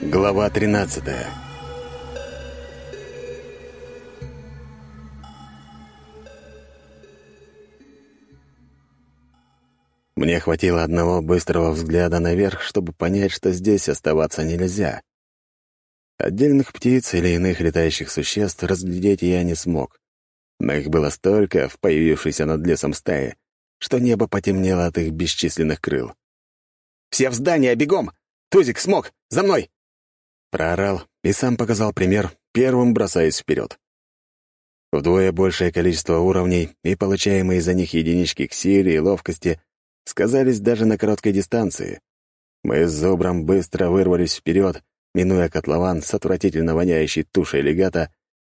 Глава 13 Мне хватило одного быстрого взгляда наверх, чтобы понять, что здесь оставаться нельзя. Отдельных птиц или иных летающих существ разглядеть я не смог. Но их было столько в появившейся над лесом стае, что небо потемнело от их бесчисленных крыл. «Все в здание, бегом! Тузик, смог! За мной!» Проорал и сам показал пример, первым бросаясь вперед. Вдвое большее количество уровней и получаемые за них единички к силе и ловкости сказались даже на короткой дистанции. Мы с Зубром быстро вырвались вперед, минуя котлован с отвратительно воняющей тушей легата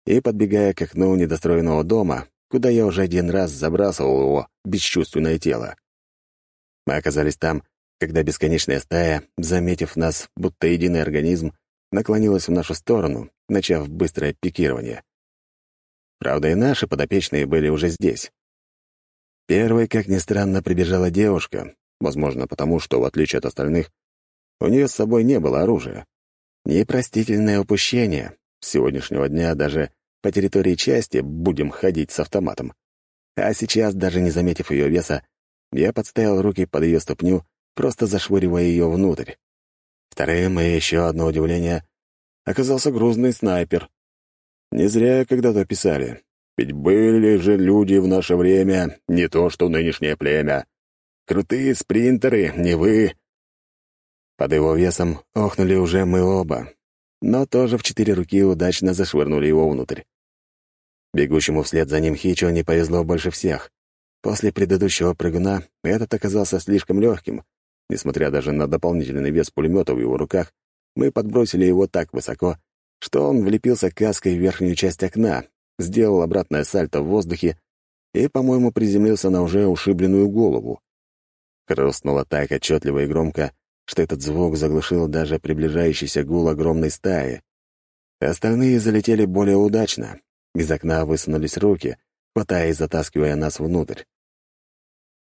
и подбегая к окну недостроенного дома, куда я уже один раз забрасывал его бесчувственное тело. Мы оказались там, когда бесконечная стая, заметив нас, будто единый организм, наклонилась в нашу сторону, начав быстрое пикирование. Правда, и наши подопечные были уже здесь. Первой, как ни странно, прибежала девушка, возможно, потому что, в отличие от остальных, у нее с собой не было оружия. Непростительное упущение. С сегодняшнего дня даже по территории части будем ходить с автоматом. А сейчас, даже не заметив ее веса, я подставил руки под ее ступню, просто зашвыривая ее внутрь. Вторым, и еще одно удивление, оказался грузный снайпер. Не зря когда-то писали. Ведь были же люди в наше время, не то что нынешнее племя. Крутые спринтеры, не вы. Под его весом охнули уже мы оба, но тоже в четыре руки удачно зашвырнули его внутрь. Бегущему вслед за ним Хичо не повезло больше всех. После предыдущего прыгуна этот оказался слишком легким. Несмотря даже на дополнительный вес пулемета в его руках, мы подбросили его так высоко, что он влепился каской в верхнюю часть окна, сделал обратное сальто в воздухе и, по-моему, приземлился на уже ушибленную голову. Хрустнуло так отчетливо и громко, что этот звук заглушил даже приближающийся гул огромной стаи. Остальные залетели более удачно. Из окна высунулись руки, хватая и затаскивая нас внутрь.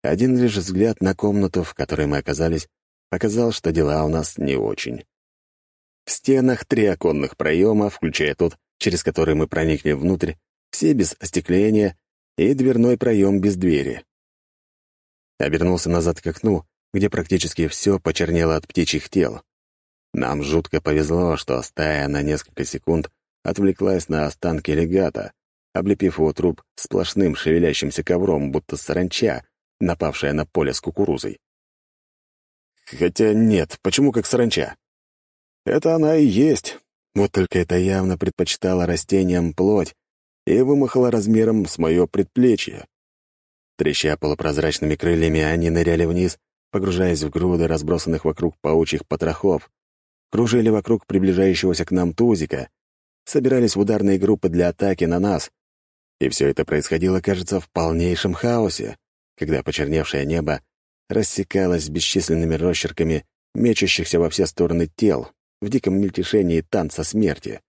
Один лишь взгляд на комнату, в которой мы оказались, показал, что дела у нас не очень. В стенах три оконных проема, включая тот, через который мы проникли внутрь, все без остекления и дверной проем без двери. Обернулся назад к окну, где практически все почернело от птичьих тел. Нам жутко повезло, что стая на несколько секунд отвлеклась на останки легата, облепив его труп сплошным шевелящимся ковром, будто саранча, напавшая на поле с кукурузой. Хотя нет, почему как саранча? Это она и есть, вот только это явно предпочитала растениям плоть и вымахала размером с мое предплечье. Треща полупрозрачными крыльями, они ныряли вниз, погружаясь в груды разбросанных вокруг паучьих потрохов, кружили вокруг приближающегося к нам тузика, собирались в ударные группы для атаки на нас. И все это происходило, кажется, в полнейшем хаосе, когда почерневшее небо рассекалось бесчисленными росчерками мечущихся во все стороны тел, в диком мельтешении танца смерти.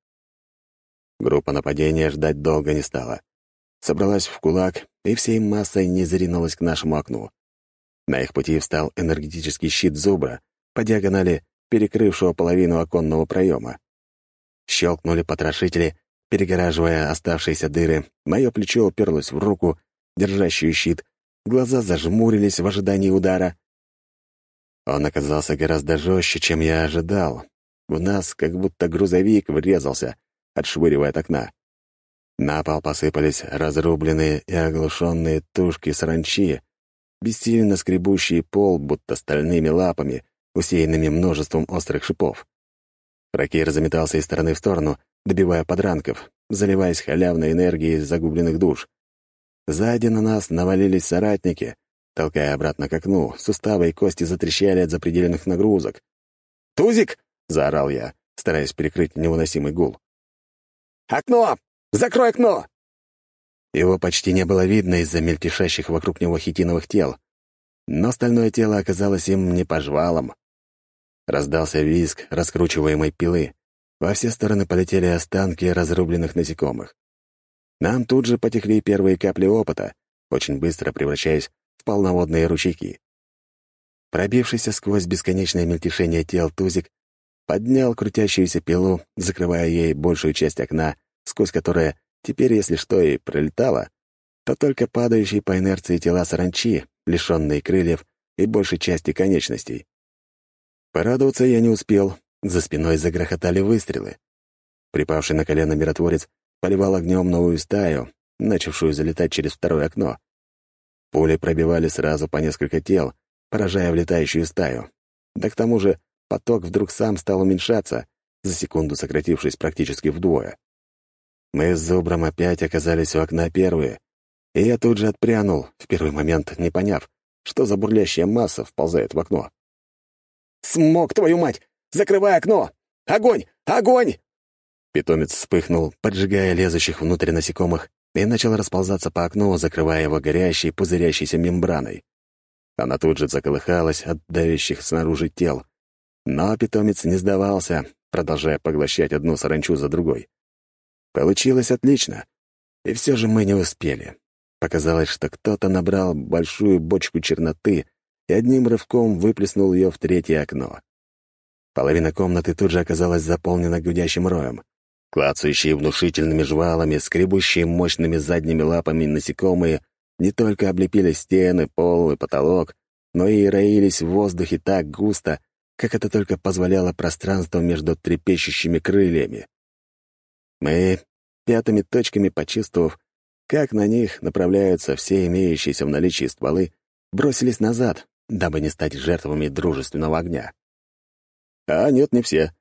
Группа нападения ждать долго не стала. Собралась в кулак и всей массой не заринулась к нашему окну. На их пути встал энергетический щит зубра, по диагонали перекрывшего половину оконного проема. Щелкнули потрошители, перегораживая оставшиеся дыры, мое плечо уперлось в руку, держащую щит, глаза зажмурились в ожидании удара. Он оказался гораздо жестче, чем я ожидал, в нас как будто грузовик врезался, отшвыривая от окна. На пол посыпались разрубленные и оглушенные тушки саранчи, бессильно скребущие пол, будто стальными лапами, усеянными множеством острых шипов. Ракир заметался из стороны в сторону, добивая подранков, заливаясь халявной энергией загубленных душ. Сзади на нас навалились соратники, толкая обратно к окну, суставы и кости затрещали от запределенных нагрузок. «Тузик!» заорал я, стараясь перекрыть невыносимый гул. «Окно! Закрой окно!» Его почти не было видно из-за мельтешащих вокруг него хитиновых тел, но остальное тело оказалось им не по жвалам. Раздался визг раскручиваемой пилы. Во все стороны полетели останки разрубленных насекомых. Нам тут же потекли первые капли опыта, очень быстро превращаясь в полноводные ручейки. Пробившийся сквозь бесконечное мельтешение тел Тузик поднял крутящуюся пилу, закрывая ей большую часть окна, сквозь которое теперь, если что, и пролетало, то только падающие по инерции тела саранчи, лишенные крыльев и большей части конечностей. Порадоваться я не успел, за спиной загрохотали выстрелы. Припавший на колено миротворец поливал огнем новую стаю, начавшую залетать через второе окно. Пули пробивали сразу по несколько тел, поражая влетающую стаю. Да к тому же поток вдруг сам стал уменьшаться, за секунду сократившись практически вдвое. Мы с Зубром опять оказались у окна первые, и я тут же отпрянул, в первый момент не поняв, что за бурлящая масса вползает в окно. «Смог, твою мать! Закрывай окно! Огонь! Огонь!» Питомец вспыхнул, поджигая лезущих внутрь насекомых, и начал расползаться по окну, закрывая его горящей, пузырящейся мембраной. Она тут же заколыхалась от давящих снаружи тел. Но питомец не сдавался, продолжая поглощать одну саранчу за другой. Получилось отлично. И все же мы не успели. Показалось, что кто-то набрал большую бочку черноты и одним рывком выплеснул ее в третье окно. Половина комнаты тут же оказалась заполнена гудящим роем. Клацающие внушительными жвалами, скребущие мощными задними лапами насекомые не только облепили стены, пол и потолок, но и роились в воздухе так густо, как это только позволяло пространство между трепещущими крыльями. Мы, пятыми точками почувствовав, как на них направляются все имеющиеся в наличии стволы, бросились назад, дабы не стать жертвами дружественного огня. А нет, не все.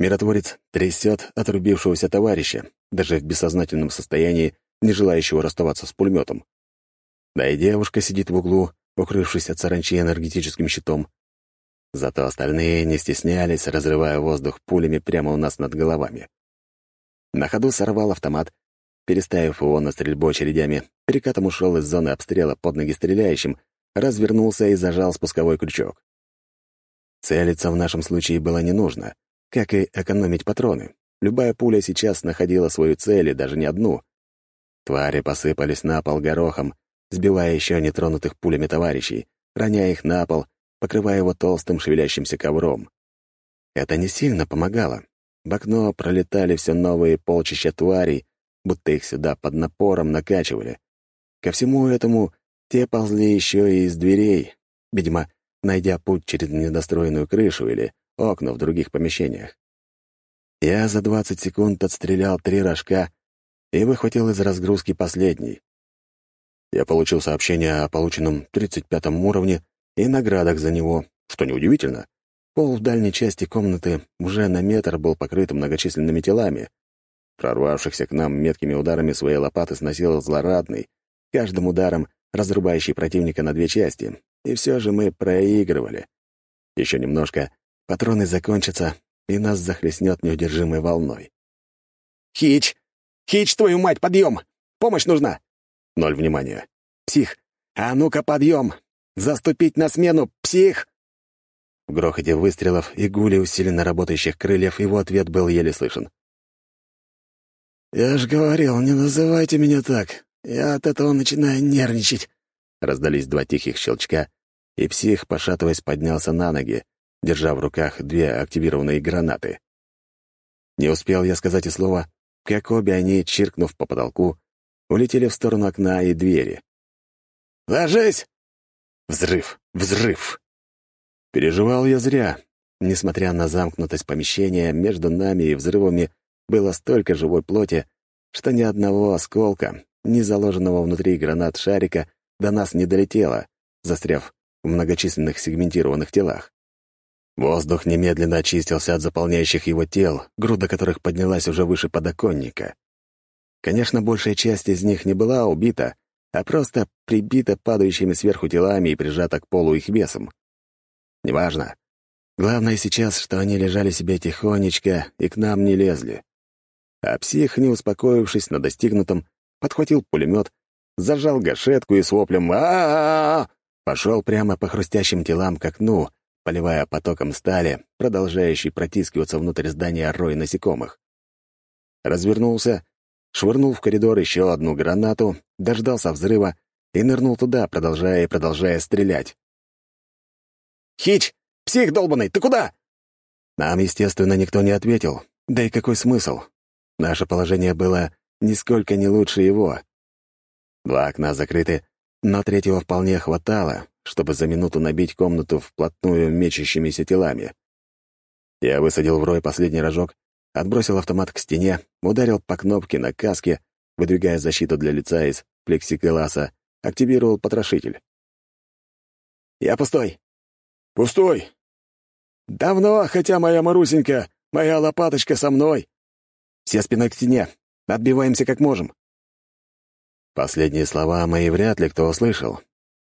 Миротворец трясет отрубившегося товарища, даже в бессознательном состоянии, не желающего расставаться с пулеметом. Да и девушка сидит в углу, укрывшись от саранчи энергетическим щитом. Зато остальные не стеснялись, разрывая воздух пулями прямо у нас над головами. На ходу сорвал автомат, переставив его на стрельбу очередями, перекатом ушел из зоны обстрела под ноги стреляющим, развернулся и зажал спусковой крючок. Целиться в нашем случае было не нужно, как и экономить патроны. Любая пуля сейчас находила свою цель, и даже не одну. Твари посыпались на пол горохом, сбивая еще нетронутых пулями товарищей, роняя их на пол, покрывая его толстым шевелящимся ковром. Это не сильно помогало, в окно пролетали все новые полчища тварей, будто их сюда под напором накачивали. Ко всему этому те ползли еще и из дверей, видимо, найдя путь через недостроенную крышу или окна в других помещениях. Я за 20 секунд отстрелял три рожка и выхватил из разгрузки последний. Я получил сообщение о полученном 35-м уровне и наградах за него, что неудивительно. Пол в дальней части комнаты уже на метр был покрыт многочисленными телами. Прорвавшихся к нам меткими ударами своей лопаты сносил злорадный, каждым ударом разрубающий противника на две части. И все же мы проигрывали. Еще немножко, патроны закончатся, и нас захлестнет неудержимой волной. «Хич! Хич, твою мать, подъем! Помощь нужна!» Ноль внимания. «Псих! А ну-ка, подъем! Заступить на смену, псих!» В грохоте выстрелов и гуле усиленно работающих крыльев его ответ был еле слышен. «Я ж говорил, не называйте меня так. Я от этого начинаю нервничать». Раздались два тихих щелчка, и псих, пошатываясь, поднялся на ноги, держа в руках две активированные гранаты. Не успел я сказать и слова, как обе они, чиркнув по потолку, улетели в сторону окна и двери. «Ложись!» Взрыв! Взрыв! Переживал я зря. Несмотря на замкнутость помещения, между нами и взрывами было столько живой плоти, что ни одного осколка, ни заложенного внутри гранат шарика до нас не долетело, застряв в многочисленных сегментированных телах. Воздух немедленно очистился от заполняющих его тел, груда которых поднялась уже выше подоконника. Конечно, большая часть из них не была убита, а просто прибита падающими сверху телами и прижата к полу их весом. Неважно. Главное сейчас, что они лежали себе тихонечко и к нам не лезли. А псих, не успокоившись на достигнутом, подхватил пулемет, зажал гашетку и с воплем а, -а, -а, пошел прямо по хрустящим телам к окну, поливая потоком стали, продолжающий протискиваться внутрь здания рой насекомых. Развернулся, швырнул в коридор еще одну гранату, дождался взрыва и нырнул туда, продолжая и продолжая стрелять. «Хич! Псих долбанный, ты куда?» Нам, естественно, никто не ответил. Да и какой смысл? Наше положение было нисколько не лучше его. Два окна закрыты, но третьего вполне хватало, чтобы за минуту набить комнату вплотную мечущимися телами. Я высадил в рой последний рожок, отбросил автомат к стене, ударил по кнопке на каске, выдвигая защиту для лица из плексигласа, активировал потрошитель. «Я пустой». «Пустой?» «Давно, хотя моя Марусенька, моя лопаточка со мной». «Все спиной к стене. Отбиваемся как можем». Последние слова мои вряд ли кто услышал.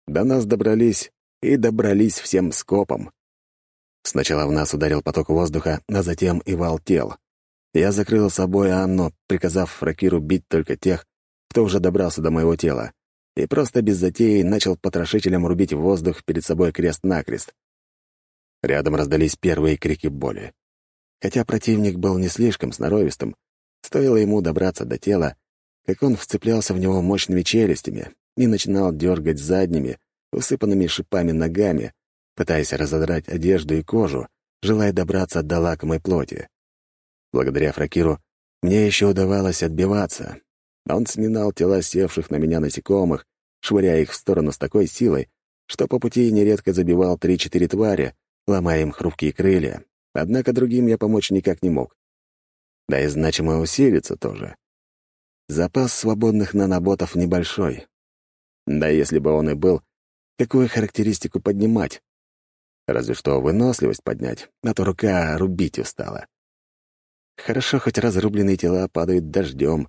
До нас добрались и добрались всем скопом. Сначала в нас ударил поток воздуха, а затем и вал тел. Я закрыл собой Анну, приказав Фракиру бить только тех, кто уже добрался до моего тела, и просто без затеи начал потрошителем рубить воздух перед собой крест-накрест. Рядом раздались первые крики боли. Хотя противник был не слишком сноровистым, стоило ему добраться до тела, как он вцеплялся в него мощными челюстями и начинал дергать задними, усыпанными шипами ногами, пытаясь разодрать одежду и кожу, желая добраться до лакомой плоти. Благодаря Фракиру мне еще удавалось отбиваться. Он сминал тела севших на меня насекомых, швыряя их в сторону с такой силой, что по пути нередко забивал три-четыре твари, ломая им хрупкие крылья. Однако другим я помочь никак не мог. Да и значимо усилиться тоже. Запас свободных наноботов небольшой. Да если бы он и был, какую характеристику поднимать? Разве что выносливость поднять, а то рука рубить устала. Хорошо, хоть разрубленные тела падают дождем,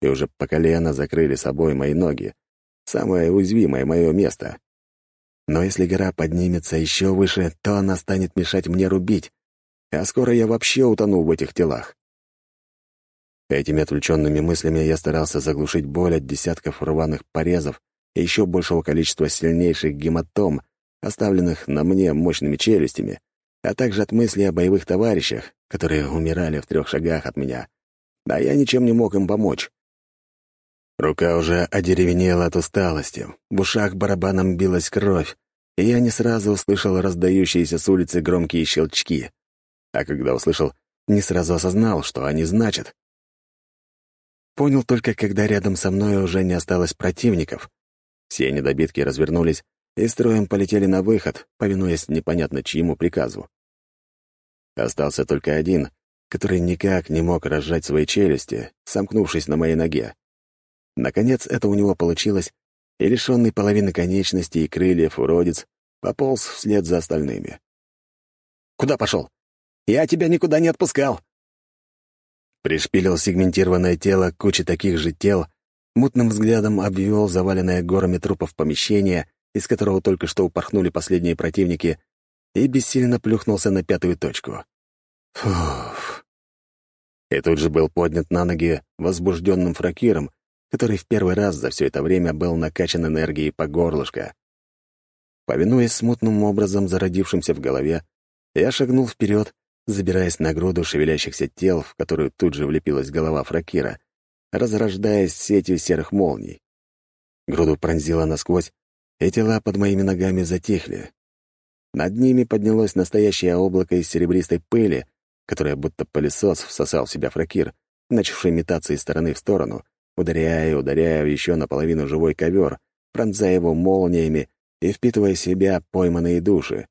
и уже по колено закрыли собой мои ноги. Самое уязвимое мое место. Но если гора поднимется еще выше, то она станет мешать мне рубить, а скоро я вообще утону в этих телах. Этими отвлеченными мыслями я старался заглушить боль от десятков рваных порезов и еще большего количества сильнейших гематом, оставленных на мне мощными челюстями, а также от мыслей о боевых товарищах, которые умирали в трех шагах от меня. Да я ничем не мог им помочь. Рука уже одеревенела от усталости, в ушах барабаном билась кровь, и я не сразу услышал раздающиеся с улицы громкие щелчки. А когда услышал, не сразу осознал, что они значат. Понял только, когда рядом со мной уже не осталось противников. Все недобитки развернулись и строем полетели на выход, повинуясь непонятно чьему приказу. Остался только один, который никак не мог разжать свои челюсти, сомкнувшись на моей ноге. Наконец это у него получилось, и лишенный половины конечностей и крыльев уродец пополз вслед за остальными. «Куда пошел? Я тебя никуда не отпускал!» Пришпилил сегментированное тело к куче таких же тел, мутным взглядом обвел заваленное горами трупов помещение, из которого только что упорхнули последние противники, и бессильно плюхнулся на пятую точку. Фуф. И тут же был поднят на ноги возбужденным фракиром, который в первый раз за все это время был накачан энергией по горлышко. Повинуясь смутным образом, зародившимся в голове, я шагнул вперед забираясь на груду шевелящихся тел, в которую тут же влепилась голова Фракира, разрождаясь сетью серых молний. Груду пронзила насквозь, и тела под моими ногами затихли. Над ними поднялось настоящее облако из серебристой пыли, которое будто пылесос всосал в себя Фракир, начавший метаться из стороны в сторону, ударяя и ударяя еще наполовину живой ковер, пронзая его молниями и впитывая в себя пойманные души.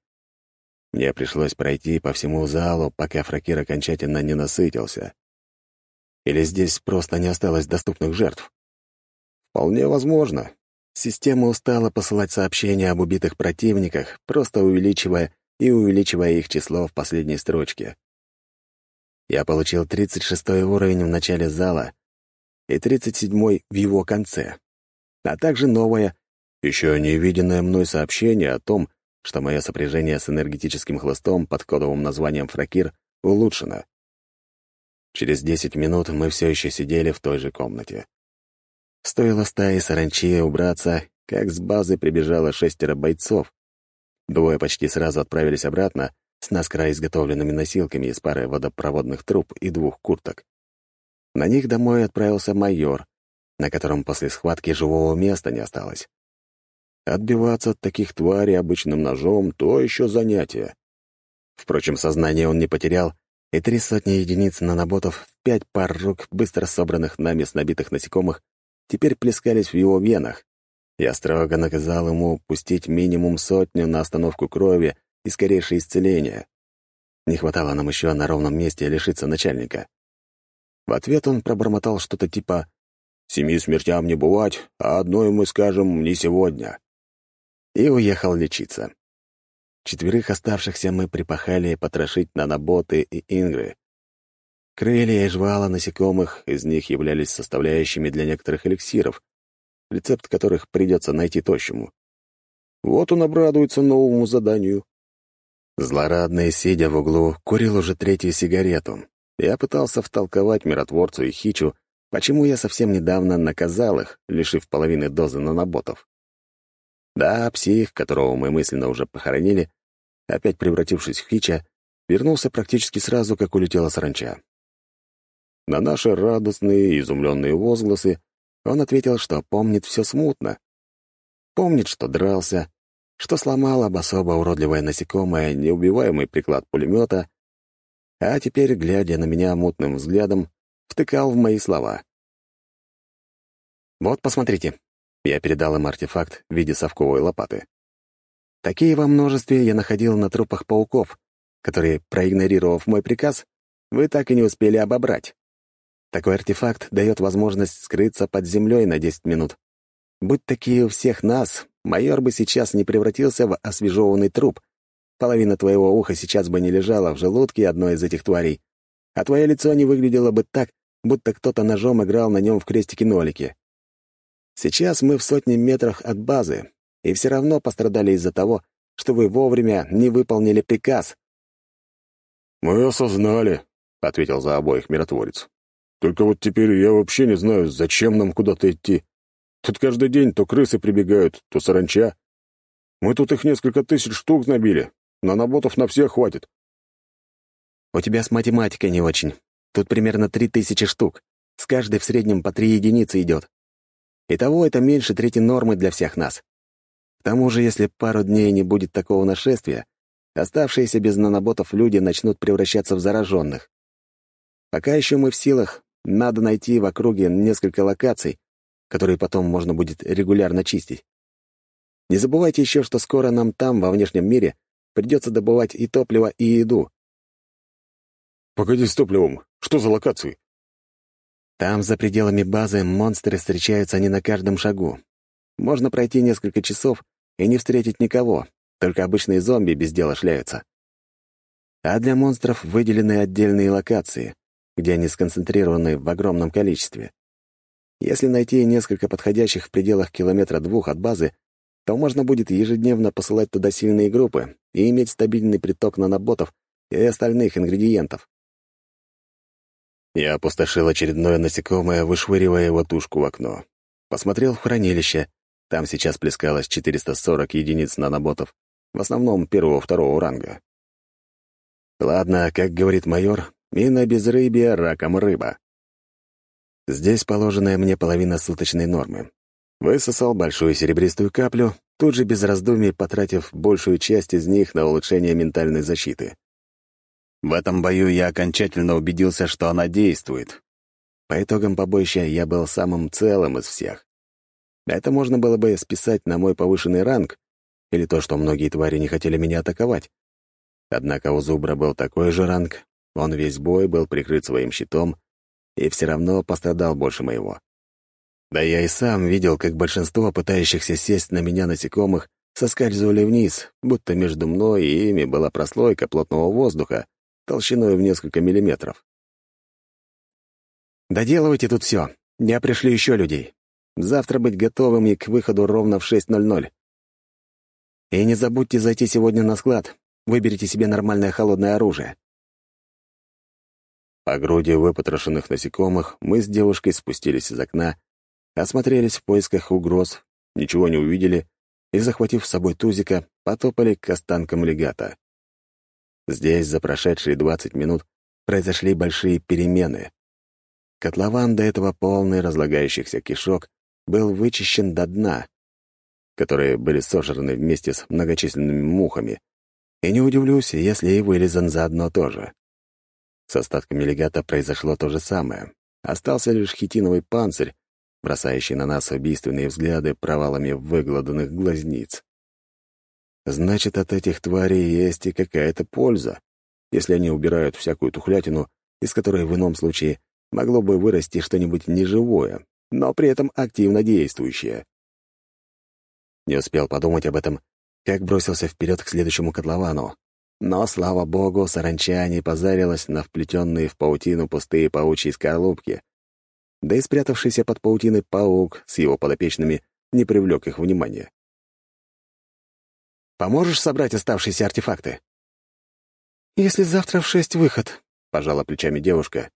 Мне пришлось пройти по всему залу, пока Фракир окончательно не насытился. Или здесь просто не осталось доступных жертв? Вполне возможно. Система устала посылать сообщения об убитых противниках, просто увеличивая и увеличивая их число в последней строчке. Я получил 36 уровень в начале зала и 37 в его конце, а также новое, еще не виденное мной сообщение о том, что мое сопряжение с энергетическим хлыстом под кодовым названием «Фракир» улучшено. Через десять минут мы все еще сидели в той же комнате. Стоило стае саранчи убраться, как с базы прибежало шестеро бойцов. Двое почти сразу отправились обратно с наскоро изготовленными носилками из пары водопроводных труб и двух курток. На них домой отправился майор, на котором после схватки живого места не осталось. Отбиваться от таких тварей обычным ножом — то еще занятие. Впрочем, сознание он не потерял, и три сотни единиц наноботов в пять пар рук, быстро собранных нами с набитых насекомых, теперь плескались в его венах. Я строго наказал ему пустить минимум сотню на остановку крови и скорейшее исцеление. Не хватало нам еще на ровном месте лишиться начальника. В ответ он пробормотал что-то типа «Семи смертям не бывать, а одной мы скажем не сегодня». И уехал лечиться. Четверых оставшихся мы припахали потрошить наноботы и ингры. Крылья и жвала насекомых из них являлись составляющими для некоторых эликсиров, рецепт которых придется найти тощему. Вот он обрадуется новому заданию. Злорадный, сидя в углу, курил уже третью сигарету. Я пытался втолковать миротворцу и хичу, почему я совсем недавно наказал их, лишив половины дозы наноботов. Да, псих, которого мы мысленно уже похоронили, опять превратившись в хича, вернулся практически сразу, как улетела саранча. На наши радостные и изумленные возгласы он ответил, что помнит все смутно. Помнит, что дрался, что сломал об особо уродливое насекомое неубиваемый приклад пулемета, а теперь, глядя на меня мутным взглядом, втыкал в мои слова. «Вот, посмотрите». Я передал им артефакт в виде совковой лопаты. Такие во множестве я находил на трупах пауков, которые, проигнорировав мой приказ, вы так и не успели обобрать. Такой артефакт дает возможность скрыться под землей на 10 минут. Будь такие у всех нас, майор бы сейчас не превратился в освежеванный труп. Половина твоего уха сейчас бы не лежала в желудке одной из этих тварей, а твое лицо не выглядело бы так, будто кто-то ножом играл на нем в крестики-нолики. Сейчас мы в сотне метрах от базы, и все равно пострадали из-за того, что вы вовремя не выполнили приказ. «Мы осознали», — ответил за обоих миротворец. Только вот теперь я вообще не знаю, зачем нам куда-то идти. Тут каждый день то крысы прибегают, то саранча. Мы тут их несколько тысяч штук набили. Наноботов на всех хватит. У тебя с математикой не очень. Тут примерно три тысячи штук. С каждой в среднем по три единицы идет. Итого это меньше трети нормы для всех нас. К тому же, если пару дней не будет такого нашествия, оставшиеся без наноботов люди начнут превращаться в зараженных. Пока еще мы в силах надо найти в округе несколько локаций, которые потом можно будет регулярно чистить. Не забывайте еще, что скоро нам там, во внешнем мире, придется добывать и топливо, и еду. «Погоди с топливом. Что за локации?» Там, за пределами базы, монстры встречаются не на каждом шагу. Можно пройти несколько часов и не встретить никого, только обычные зомби без дела шляются. А для монстров выделены отдельные локации — где они сконцентрированы в огромном количестве. Если найти несколько подходящих в пределах километра двух от базы, то можно будет ежедневно посылать туда сильные группы и иметь стабильный приток наноботов и остальных ингредиентов. Я опустошил очередное насекомое, вышвыривая его тушку в окно. Посмотрел в хранилище. Там сейчас плескалось 440 единиц наноботов, в основном первого-второго ранга. Ладно, как говорит майор, и на безрыбье раком рыба. Здесь положенная мне половина суточной нормы. Высосал большую серебристую каплю, тут же без раздумий потратив большую часть из них на улучшение ментальной защиты. В этом бою я окончательно убедился, что она действует. По итогам побоища я был самым целым из всех. Это можно было бы списать на мой повышенный ранг или то, что многие твари не хотели меня атаковать. Однако у Зубра был такой же ранг, он весь бой был прикрыт своим щитом и все равно пострадал больше моего. Да я и сам видел, как большинство пытающихся сесть на меня насекомых соскальзывали вниз, будто между мной и ими была прослойка плотного воздуха толщиной в несколько миллиметров. «Доделывайте тут все. Я пришлю еще людей. Завтра быть готовыми к выходу ровно в 6.00. И не забудьте зайти сегодня на склад. Выберите себе нормальное холодное оружие. По груди выпотрошенных насекомых мы с девушкой спустились из окна, осмотрелись в поисках угроз, ничего не увидели и, захватив с собой тузика, потопали к останкам легата. Здесь за прошедшие 20 минут произошли большие перемены. Котлован до этого полный разлагающихся кишок был вычищен до дна, которые были сожраны вместе с многочисленными мухами, И не удивлюсь, если и вылезан заодно тоже. С остатками легата произошло то же самое. Остался лишь хитиновый панцирь, бросающий на нас убийственные взгляды провалами выгладанных глазниц. Значит, от этих тварей есть и какая-то польза, если они убирают всякую тухлятину, из которой в ином случае могло бы вырасти что-нибудь неживое, но при этом активно действующее. Не успел подумать об этом, как бросился вперед к следующему котловану. Но, слава богу, саранча не позарилась на вплетенные в паутину пустые паучьи скорлупки. Да и спрятавшийся под паутиной паук с его подопечными не привлек их внимания. «Поможешь собрать оставшиеся артефакты?» «Если завтра в шесть выход», — пожала плечами девушка,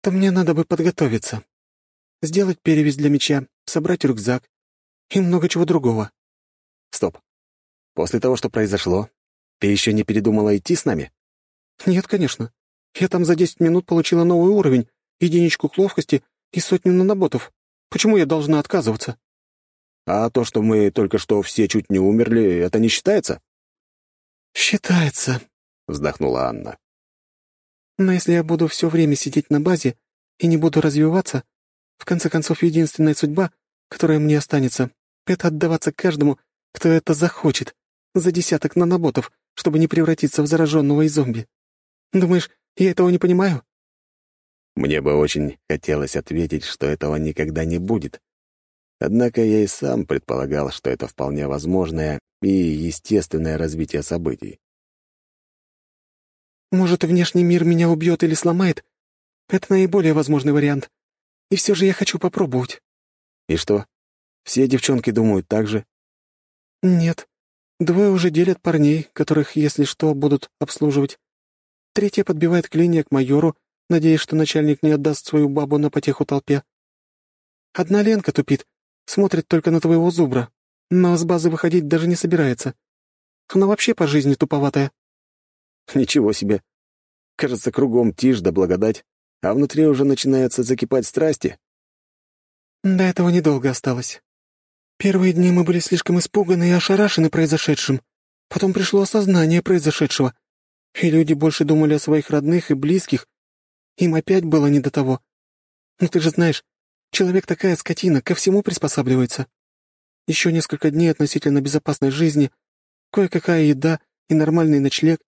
«то мне надо бы подготовиться. Сделать перевязь для меча, собрать рюкзак и много чего другого». «Стоп. После того, что произошло, ты еще не передумала идти с нами?» «Нет, конечно. Я там за десять минут получила новый уровень, единичку к ловкости и сотню наноботов. Почему я должна отказываться?» «А то, что мы только что все чуть не умерли, это не считается?» «Считается», — вздохнула Анна. «Но если я буду все время сидеть на базе и не буду развиваться, в конце концов, единственная судьба, которая мне останется, — это отдаваться каждому, кто это захочет, за десяток наноботов, чтобы не превратиться в зараженного и зомби. Думаешь, я этого не понимаю?» Мне бы очень хотелось ответить, что этого никогда не будет. Однако я и сам предполагал, что это вполне возможное и естественное развитие событий. «Может, внешний мир меня убьет или сломает? Это наиболее возможный вариант. И все же я хочу попробовать». «И что? Все девчонки думают так же?» «Нет. Двое уже делят парней, которых, если что, будут обслуживать. Третья подбивает клинья к майору, надеясь, что начальник не отдаст свою бабу на потеху толпе. Одна Ленка тупит, смотрит только на твоего зубра, но с базы выходить даже не собирается. Она вообще по жизни туповатая». «Ничего себе. Кажется, кругом тишь да благодать, а внутри уже начинаются закипать страсти». «До этого недолго осталось. Первые дни мы были слишком испуганы и ошарашены произошедшим. Потом пришло осознание произошедшего, и люди больше думали о своих родных и близких, им опять было не до того. Ну ты же знаешь, человек такая скотина, ко всему приспосабливается. Еще несколько дней относительно безопасной жизни, кое-какая еда и нормальный ночлег,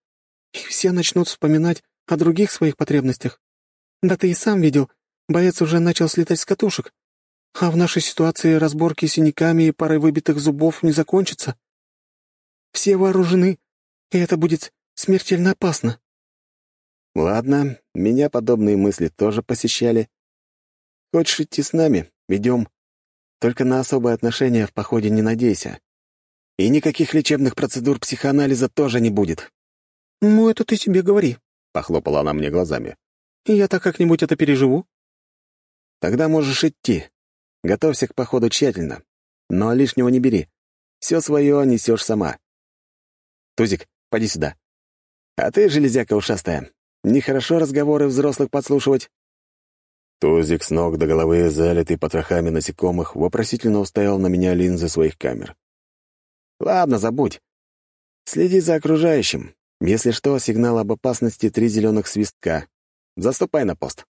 и все начнут вспоминать о других своих потребностях. Да ты и сам видел, боец уже начал слетать с катушек. А в нашей ситуации разборки синяками и парой выбитых зубов не закончатся. Все вооружены, и это будет смертельно опасно. Ладно, меня подобные мысли тоже посещали. Хочешь идти с нами? Идем. Только на особые отношения в походе не надейся. И никаких лечебных процедур психоанализа тоже не будет. «Ну, это ты себе говори», — похлопала она мне глазами. «Я-то как-нибудь это переживу». «Тогда можешь идти. Готовься к походу тщательно. Но лишнего не бери. Все свое несешь сама. Тузик, поди сюда. А ты, железяка ушастая, Нехорошо разговоры взрослых подслушивать». Тузик с ног до головы, залитый потрохами насекомых, вопросительно уставил на меня линзы своих камер. «Ладно, забудь. Следи за окружающим. Если что, сигнал об опасности — три зеленых свистка. Заступай на пост».